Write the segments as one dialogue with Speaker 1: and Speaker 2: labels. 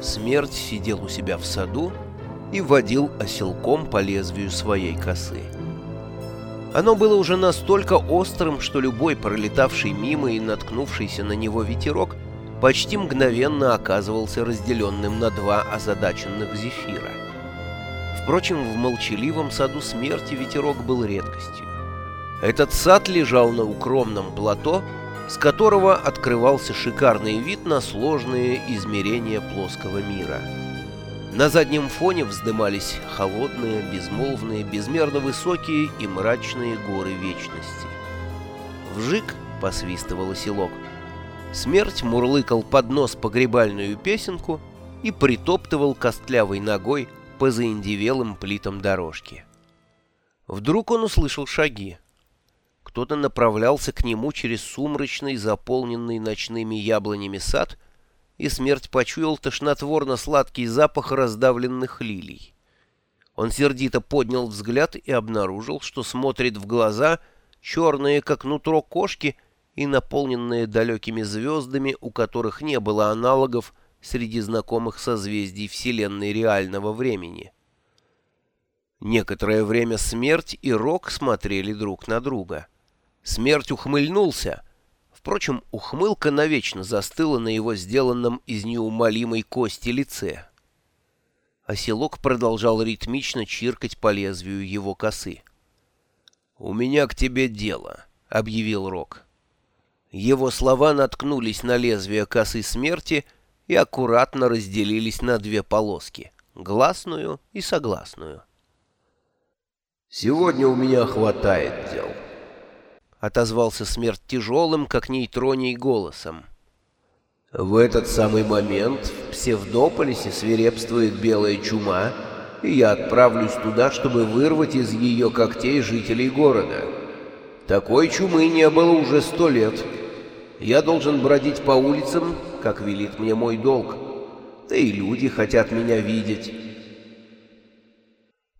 Speaker 1: Смерть сидел у себя в саду и водил оселком по лезвию своей косы. Оно было уже настолько острым, что любой пролетавший мимо и наткнувшийся на него ветерок почти мгновенно оказывался разделенным на два озадаченных зефира. Впрочем, в молчаливом саду смерти ветерок был редкостью. Этот сад лежал на укромном плато, с которого открывался шикарный вид на сложные измерения плоского мира. На заднем фоне вздымались холодные, безмолвные, безмерно высокие и мрачные горы вечности. «Вжик!» — посвистывал селок. Смерть мурлыкал под нос погребальную песенку и притоптывал костлявой ногой по заиндевелым плитам дорожки. Вдруг он услышал шаги. Кто-то направлялся к нему через сумрачный, заполненный ночными яблонями сад, и смерть почуял тошнотворно-сладкий запах раздавленных лилий. Он сердито поднял взгляд и обнаружил, что смотрит в глаза черные, как нутро кошки, и наполненные далекими звездами, у которых не было аналогов среди знакомых созвездий Вселенной реального времени. Некоторое время смерть и Рок смотрели друг на друга — Смерть ухмыльнулся. Впрочем, ухмылка навечно застыла на его сделанном из неумолимой кости лице. Оселок продолжал ритмично чиркать по лезвию его косы. «У меня к тебе дело», — объявил Рок. Его слова наткнулись на лезвие косы смерти и аккуратно разделились на две полоски — гласную и согласную. «Сегодня у меня хватает дел». — отозвался смерть тяжелым, как нейтроний, голосом. «В этот самый момент в Псевдополисе свирепствует белая чума, и я отправлюсь туда, чтобы вырвать из ее когтей жителей города. Такой чумы не было уже сто лет. Я должен бродить по улицам, как велит мне мой долг. Да и люди хотят меня видеть».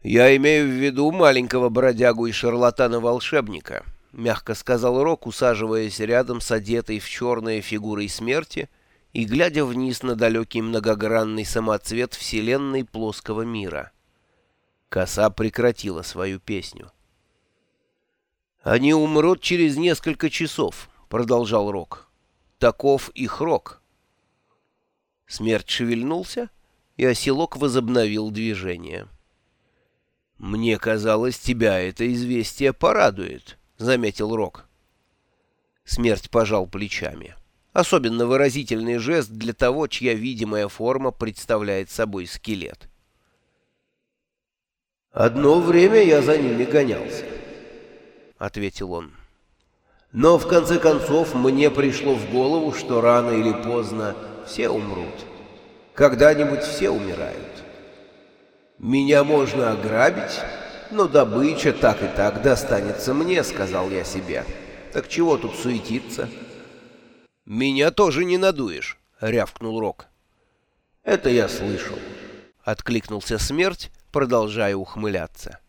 Speaker 1: «Я имею в виду маленького бродягу и шарлатана-волшебника», — мягко сказал Рок, усаживаясь рядом с одетой в черное фигурой смерти и глядя вниз на далекий многогранный самоцвет вселенной плоского мира. Коса прекратила свою песню. «Они умрут через несколько часов», — продолжал Рок. «Таков их Рок». Смерть шевельнулся, и оселок возобновил движение. «Мне казалось, тебя это известие порадует». — заметил Рок. Смерть пожал плечами. Особенно выразительный жест для того, чья видимая форма представляет собой скелет. «Одно время я за ними гонялся», — ответил он. «Но в конце концов мне пришло в голову, что рано или поздно все умрут. Когда-нибудь все умирают. Меня можно ограбить» но добыча так и так достанется мне, сказал я себе. Так чего тут суетиться? Меня тоже не надуешь, рявкнул Рок. Это я слышал, откликнулся смерть, продолжая ухмыляться.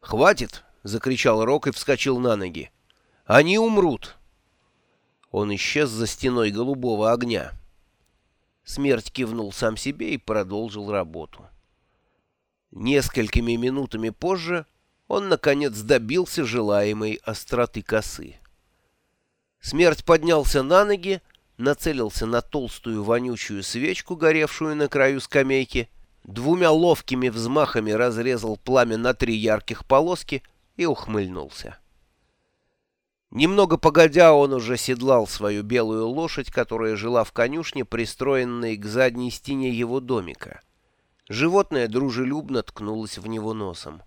Speaker 1: Хватит, закричал Рок и вскочил на ноги. Они умрут. Он исчез за стеной голубого огня. Смерть кивнул сам себе и продолжил работу. Несколькими минутами позже он, наконец, добился желаемой остроты косы. Смерть поднялся на ноги, нацелился на толстую вонючую свечку, горевшую на краю скамейки, двумя ловкими взмахами разрезал пламя на три ярких полоски и ухмыльнулся. Немного погодя, он уже седлал свою белую лошадь, которая жила в конюшне, пристроенной к задней стене его домика. Животное дружелюбно ткнулось в него носом.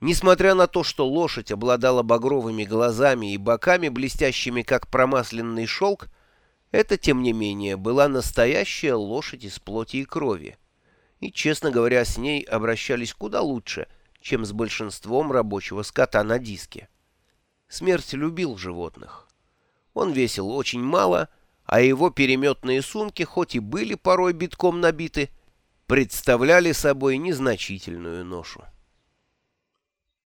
Speaker 1: Несмотря на то, что лошадь обладала багровыми глазами и боками, блестящими как промасленный шелк, это, тем не менее, была настоящая лошадь из плоти и крови. И, честно говоря, с ней обращались куда лучше, чем с большинством рабочего скота на диске. Смерть любил животных. Он весил очень мало, а его переметные сумки, хоть и были порой битком набиты, представляли собой незначительную ношу.